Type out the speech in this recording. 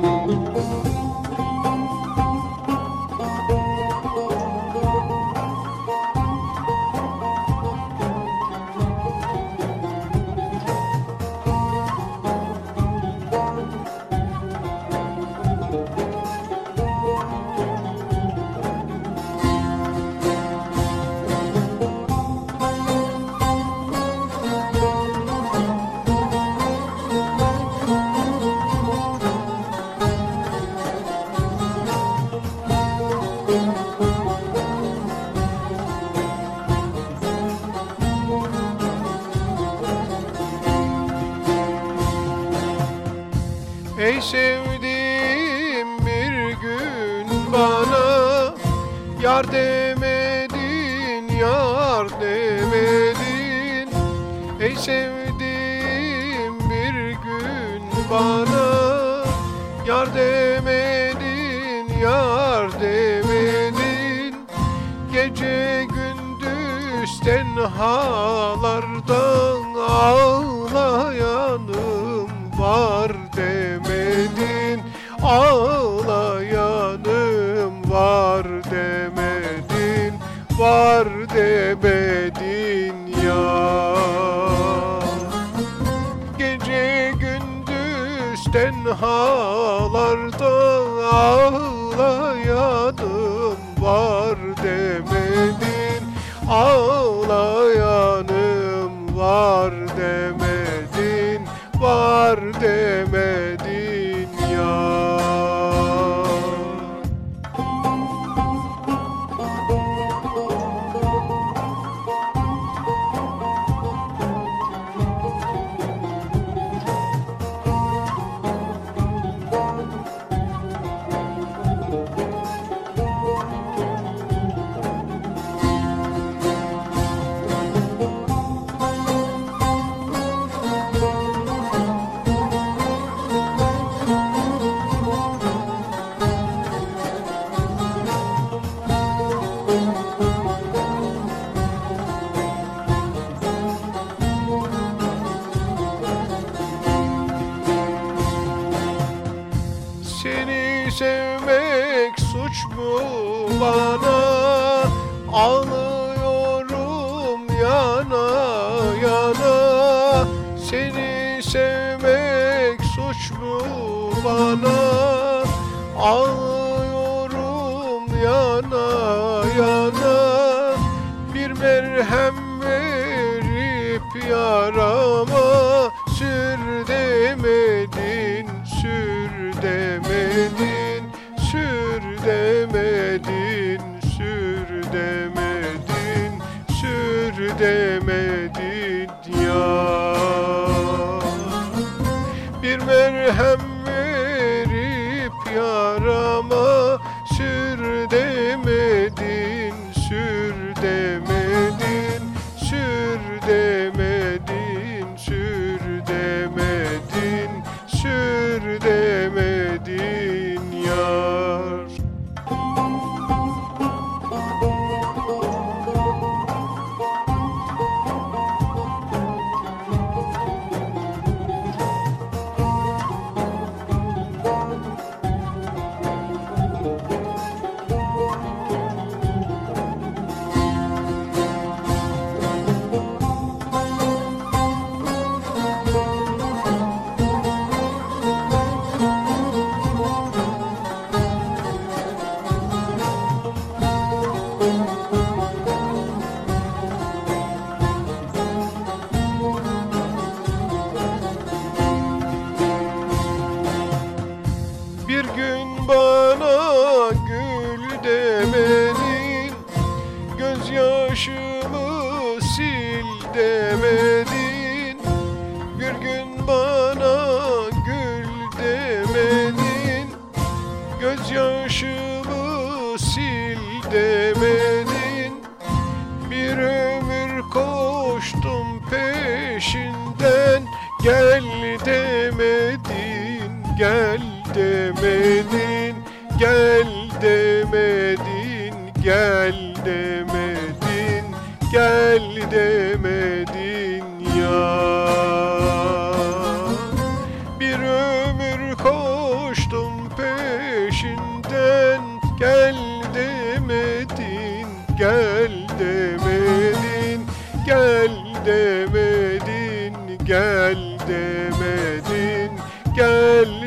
Música Ey sevdiğim bir gün bana Yar demedin, yar demedin. Ey sevdiğim bir gün bana Yar demedin, yar demedin. Gece gündüz tenhalardan demedin Var demedin ya. Gece gündüz tenhalarda ağlayanım var demedin Ağlayanım var demedin Var demedin sevmek suç mu bana? Ağlıyorum yana yana. Seni sevmek suç mu bana? Ağlıyorum yana yana. Bir merhem verip yarama Sür demedin demedin. Bir gün bana gül demedin. Gözyaşımı sil demedin. Bir ömür koştum peşinden. Gel demedin, gel demedin. Gel demedin, gel demedin. Gel demedin Gündüzdür koştum peşinden. Gel demedin, gel demedin Gel demedin, gel demedin Gel